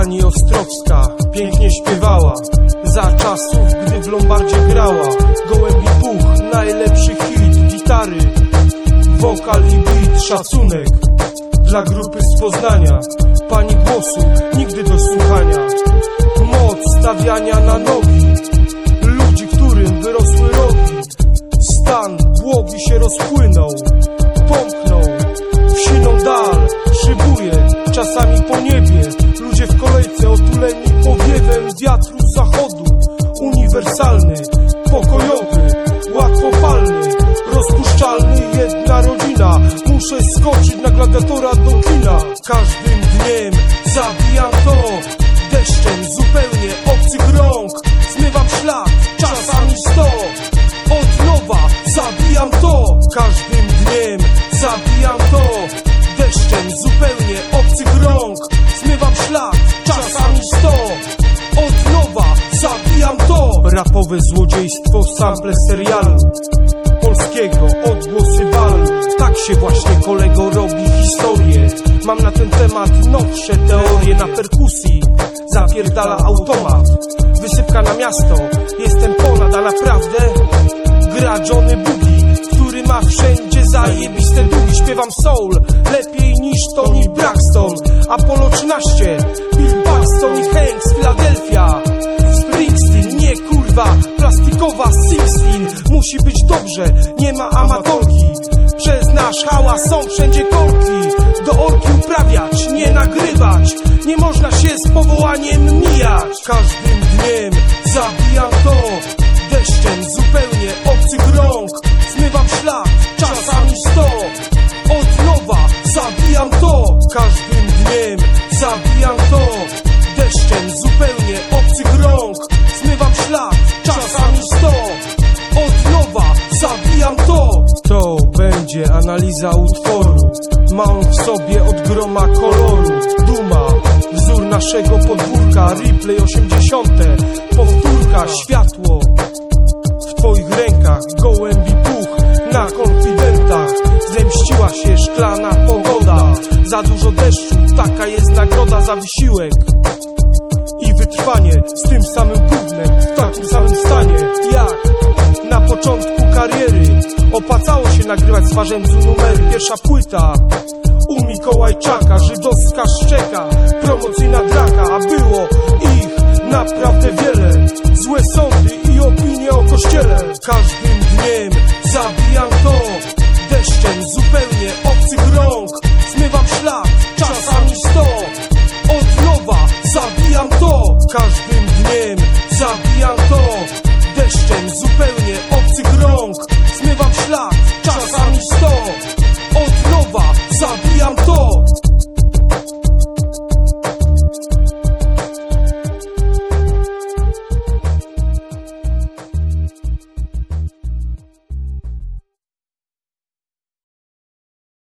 Pani Ostrowska pięknie śpiewała. Za czasów, gdy w Lombardzie grała Gołębi puch, najlepszy hit Gitary, wokal i beat Szacunek dla grupy z Poznania. Pani głosu nigdy do słuchania. Moc stawiania na nogi Ludzi, którym wyrosły rogi. Stan błogi się rozpłynął Pomknął. W siną dal Szybuje czasami po wiatru z zachodu Uniwersalny, pokojowy, łatwopalny Rozpuszczalny, jedna rodzina. Muszę skoczyć na gladiatora do kina Każdym dniem zabijam to Rapowe złodziejstwo, sample serialu. Polskiego odgłosy balu Tak się właśnie kolego robi historię. Mam na ten temat nowsze teorie. Na perkusji zapierdala automat. Wysypka na miasto, jestem ponad, a naprawdę Gra Johnny Boogie, który ma wszędzie zajebiste długi Śpiewam soul, lepiej niż Tony Braxton. Apollo 13, Bill Paxton i Hanks, Philadelphia Sixteen Musi być dobrze, nie ma amatorki. Przez nasz hałas są wszędzie korki. Do orki uprawiać, nie nagrywać. Nie można się z powołaniem mijać. Każdym dniem zabijam to. Deszczem zupełnie obcych rąk. Zmywam ślad, czasami sto. Od nowa zabijam to. Każdym dniem zabijam to. Deszczem zupełnie będzie analiza utworu. Mam w sobie od groma koloru. Duma, wzór naszego podwórka. Replay 80, powtórka, światło w twoich rękach. Gołębi puch na konfidentach. Zemściła się szklana pogoda. Za dużo deszczu, taka jest nagroda za wysiłek I wytrwanie. Z tym samym gównem W takim samym stanie. Jak na początku kariery Opłacało się nagrywać z Warzędzu numery Pierwsza płyta. U Mikołajczaka Żydowska szczeka, promocyjna draka A było ich naprawdę wiele. Złe sądy i opinie o kościele. Każdym dniem zabijam to. Deszczem zupełnie obcych rąk. Zmywam ślad, czasami sto. Od nowa zabijam to. Każdym dniem zabijam to. Deszczem